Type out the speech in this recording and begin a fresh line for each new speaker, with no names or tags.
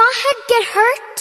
Jawhead get hurt?